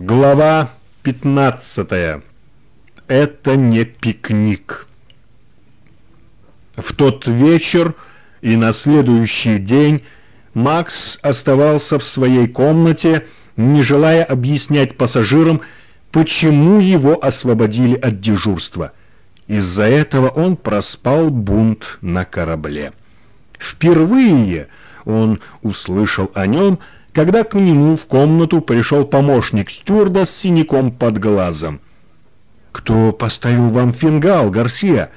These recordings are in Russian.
Глава 15. Это не пикник. В тот вечер и на следующий день Макс оставался в своей комнате, не желая объяснять пассажирам, почему его освободили от дежурства. Из-за этого он проспал бунт на корабле. Впервые он услышал о нем, когда к нему в комнату пришел помощник стюарда с синяком под глазом. «Кто поставил вам фингал, Гарсия?»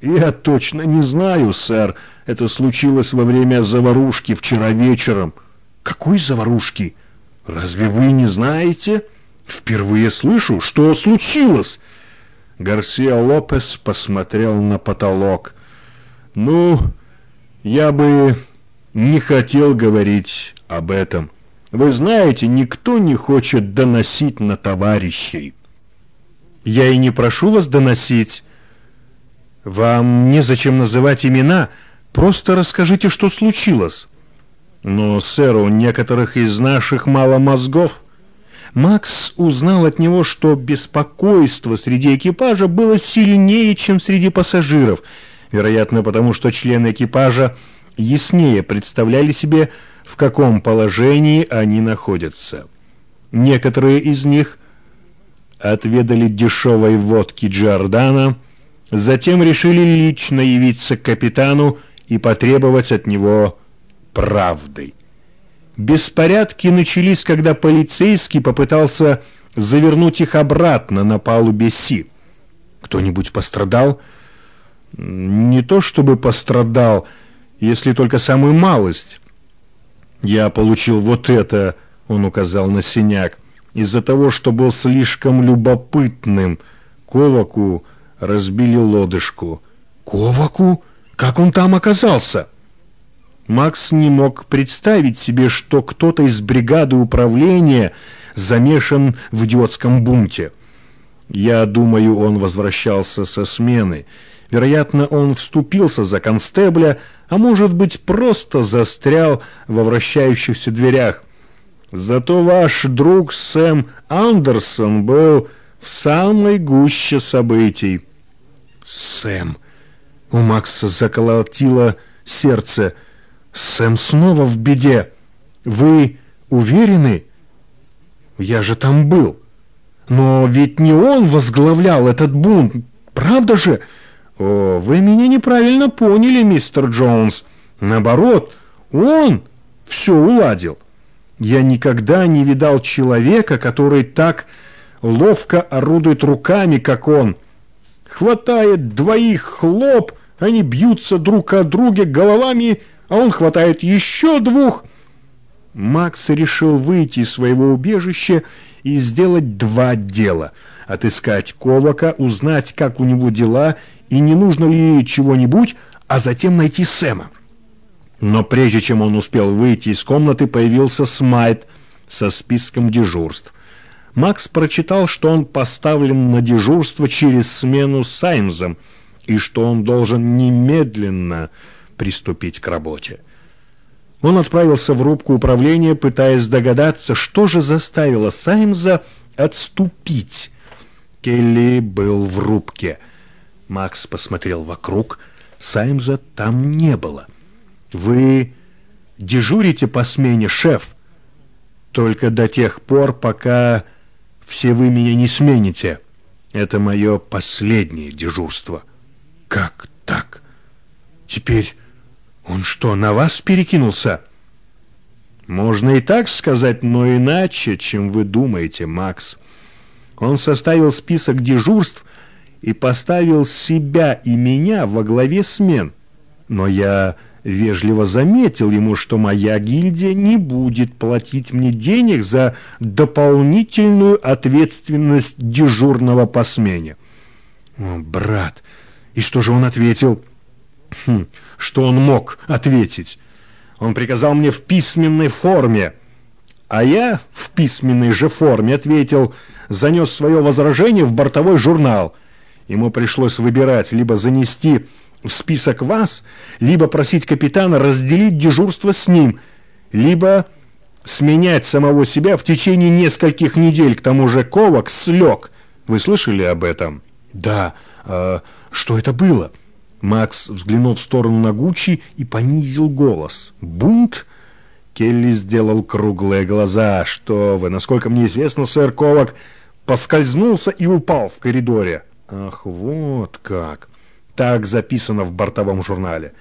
«Я точно не знаю, сэр. Это случилось во время заварушки вчера вечером». «Какой заварушки? Разве вы не знаете?» «Впервые слышу, что случилось?» Гарсия Лопес посмотрел на потолок. «Ну, я бы не хотел говорить об этом. Вы знаете, никто не хочет доносить на товарищей. Я и не прошу вас доносить. Вам незачем называть имена, просто расскажите, что случилось. Но, сэр, у некоторых из наших мало мозгов. Макс узнал от него, что беспокойство среди экипажа было сильнее, чем среди пассажиров, вероятно, потому что члены экипажа яснее представляли себе, в каком положении они находятся. Некоторые из них отведали дешевой водки Джордана, затем решили лично явиться к капитану и потребовать от него правды. Беспорядки начались, когда полицейский попытался завернуть их обратно на палубе Си. Кто-нибудь пострадал? Не то чтобы пострадал, если только самую малость. Я получил вот это, он указал на синяк, из-за того, что был слишком любопытным. Коваку разбили лодыжку. Коваку? Как он там оказался? Макс не мог представить себе, что кто-то из бригады управления замешан в идиотском бунте. Я думаю, он возвращался со смены. Вероятно, он вступился за констебля, а может быть, просто застрял во вращающихся дверях. Зато ваш друг Сэм Андерсон был в самой гуще событий. Сэм. У Макса заколотило сердце. Сэм снова в беде. Вы уверены? Я же там был. Но ведь не он возглавлял этот бунт, правда же? «О, вы меня неправильно поняли, мистер Джонс. Наоборот, он все уладил. Я никогда не видал человека, который так ловко орудует руками, как он. Хватает двоих хлоп, они бьются друг о друге головами, а он хватает еще двух». Макс решил выйти из своего убежища и сделать два дела — отыскать Ковака, узнать, как у него дела и не нужно ли чего-нибудь, а затем найти Сэма. Но прежде чем он успел выйти из комнаты, появился Смайт со списком дежурств. Макс прочитал, что он поставлен на дежурство через смену с Саймзом и что он должен немедленно приступить к работе. Он отправился в рубку управления, пытаясь догадаться, что же заставило Саймза отступить. Келли был в рубке — Макс посмотрел вокруг. Саймза там не было. «Вы дежурите по смене, шеф?» «Только до тех пор, пока все вы меня не смените. Это мое последнее дежурство». «Как так? Теперь он что, на вас перекинулся?» «Можно и так сказать, но иначе, чем вы думаете, Макс. Он составил список дежурств, и поставил себя и меня во главе смен. Но я вежливо заметил ему, что моя гильдия не будет платить мне денег за дополнительную ответственность дежурного по смене. О, брат, и что же он ответил? Хм, что он мог ответить? Он приказал мне в письменной форме, а я в письменной же форме ответил, занес свое возражение в бортовой журнал – Ему пришлось выбирать, либо занести в список вас, либо просить капитана разделить дежурство с ним, либо сменять самого себя в течение нескольких недель. К тому же Ковак слег. Вы слышали об этом? Да. А что это было? Макс взглянул в сторону Нагучи и понизил голос. «Бунт?» Келли сделал круглые глаза. «Что вы? Насколько мне известно, сэр Ковак поскользнулся и упал в коридоре». «Ах, вот как!» Так записано в бортовом журнале.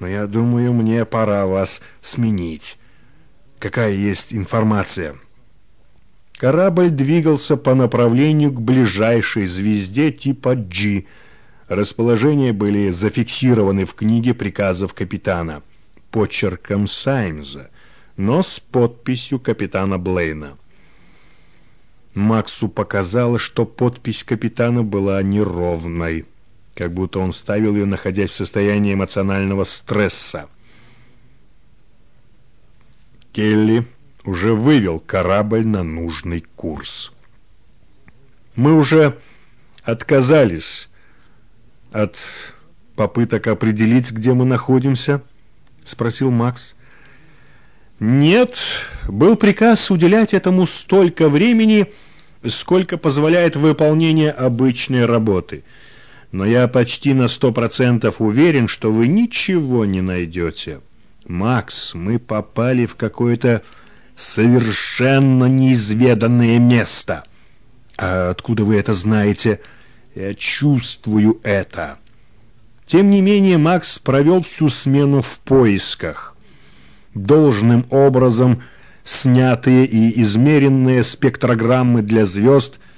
«Но я думаю, мне пора вас сменить. Какая есть информация?» Корабль двигался по направлению к ближайшей звезде типа G – Расположения были зафиксированы в книге приказов капитана почерком Саймза, но с подписью капитана Блейна. Максу показалось, что подпись капитана была неровной, как будто он ставил ее, находясь в состоянии эмоционального стресса. Келли уже вывел корабль на нужный курс. Мы уже отказались от попыток определить, где мы находимся?» — спросил Макс. «Нет, был приказ уделять этому столько времени, сколько позволяет выполнение обычной работы. Но я почти на сто процентов уверен, что вы ничего не найдете. Макс, мы попали в какое-то совершенно неизведанное место». «А откуда вы это знаете?» Я чувствую это. Тем не менее, Макс провел всю смену в поисках. Должным образом снятые и измеренные спектрограммы для звезд –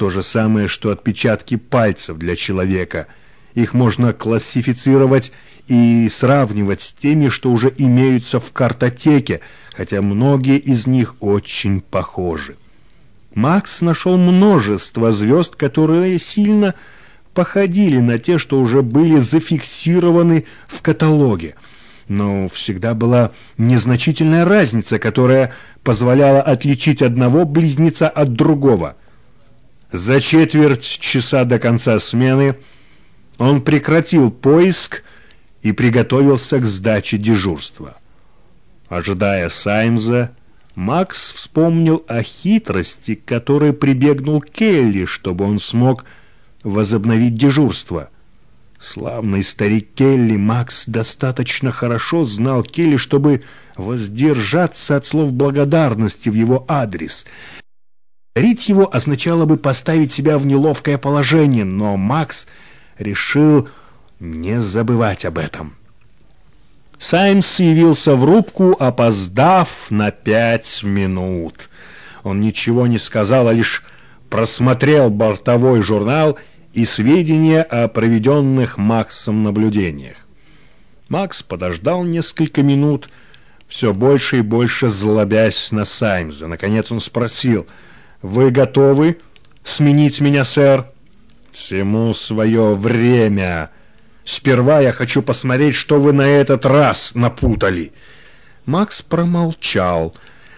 то же самое, что отпечатки пальцев для человека. Их можно классифицировать и сравнивать с теми, что уже имеются в картотеке, хотя многие из них очень похожи. Макс нашел множество звезд, которые сильно походили на те, что уже были зафиксированы в каталоге. Но всегда была незначительная разница, которая позволяла отличить одного близнеца от другого. За четверть часа до конца смены он прекратил поиск и приготовился к сдаче дежурства. Ожидая Саймза, Макс вспомнил о хитрости, которой прибегнул Келли, чтобы он смог возобновить дежурство. Славный старик Келли, Макс достаточно хорошо знал Келли, чтобы воздержаться от слов благодарности в его адрес. Рить его означало бы поставить себя в неловкое положение, но Макс решил не забывать об этом. Саймс явился в рубку, опоздав на пять минут. Он ничего не сказал, а лишь просмотрел бортовой журнал и сведения о проведенных Максом наблюдениях. Макс подождал несколько минут, все больше и больше злобясь на Саймза. Наконец он спросил, «Вы готовы сменить меня, сэр?» «Всему свое время», Сперва я хочу посмотреть, что вы на этот раз напутали». Макс промолчал.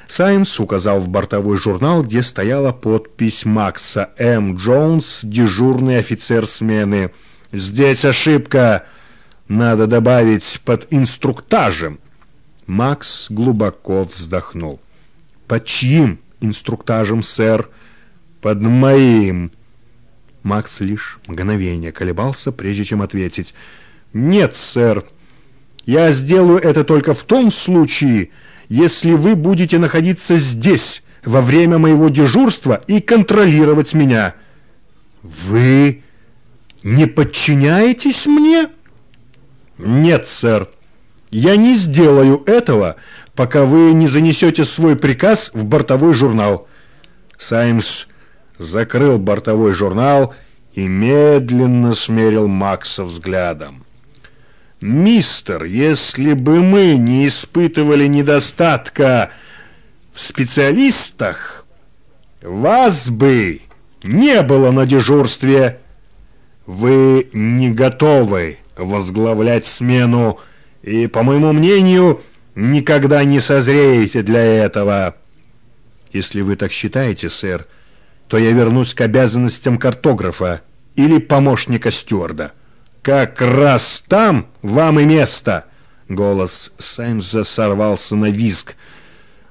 Сайнс указал в бортовой журнал, где стояла подпись Макса М. Джонс, дежурный офицер смены. «Здесь ошибка. Надо добавить под инструктажем». Макс глубоко вздохнул. «Под чьим инструктажем, сэр?» «Под моим». Макс лишь мгновение колебался, прежде чем ответить. «Нет, сэр, я сделаю это только в том случае, если вы будете находиться здесь во время моего дежурства и контролировать меня». «Вы не подчиняетесь мне?» «Нет, сэр, я не сделаю этого, пока вы не занесете свой приказ в бортовой журнал». Саймс закрыл бортовой журнал и медленно смерил Макса взглядом. «Мистер, если бы мы не испытывали недостатка в специалистах, вас бы не было на дежурстве. Вы не готовы возглавлять смену и, по моему мнению, никогда не созреете для этого». «Если вы так считаете, сэр, — то я вернусь к обязанностям картографа или помощника стюарда. Как раз там вам и место. Голос Саймза сорвался на визг.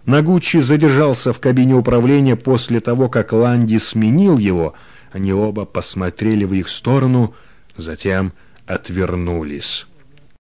Нагучи задержался в кабине управления после того, как Ланди сменил его. Они оба посмотрели в их сторону, затем отвернулись.